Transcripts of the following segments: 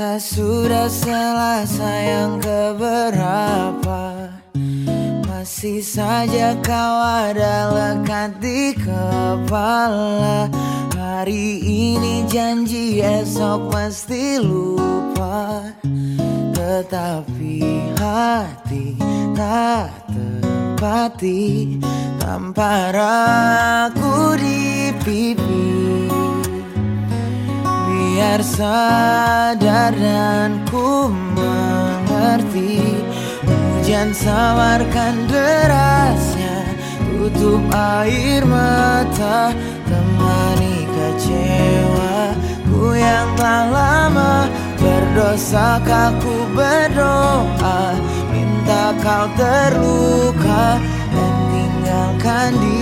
Sudah selesai yang keberapa? Masih saja kau ada lekat di kepala. Hari ini janji esok pasti lupa. Tetapi hati tak tepati Tampar aku di pipi Biar sadar dan ku mengerti Hujan samarkan derasnya Tutup air mata Temani kecewa Ku yang telah lama. Berdosa ku berdoa Minta kau terluka Dan tinggalkan dirinya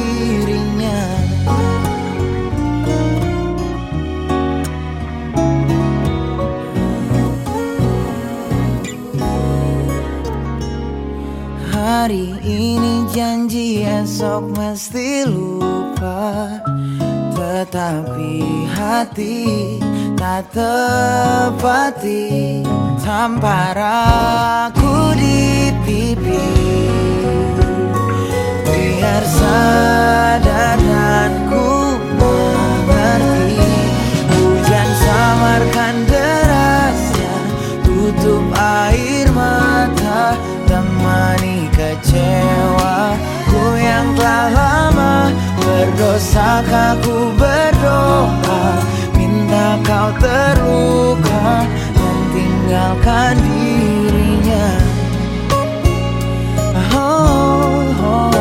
Hari ini janji esok mesti lupa. Tetapi hati tak tepati Tampar Berdosa ku berdoa Minta kau terluka Dan tinggalkan dirinya oh, oh,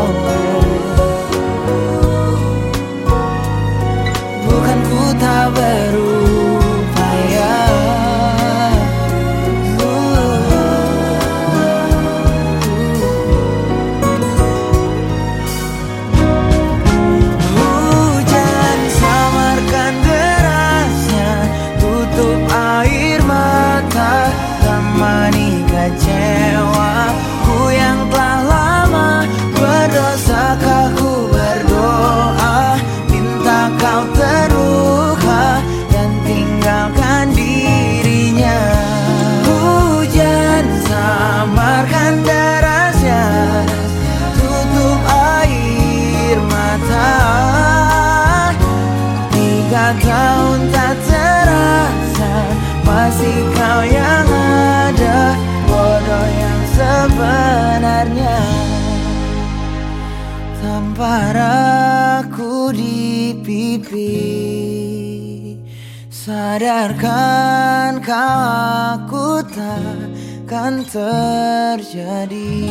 oh. Bukan ku tak berupaya Tiga tahun tak terasa Masih kau yang ada. Bodoh yang sebenarnya. Tampar aku di pipi. Sadarkan kau aku takkan terjadi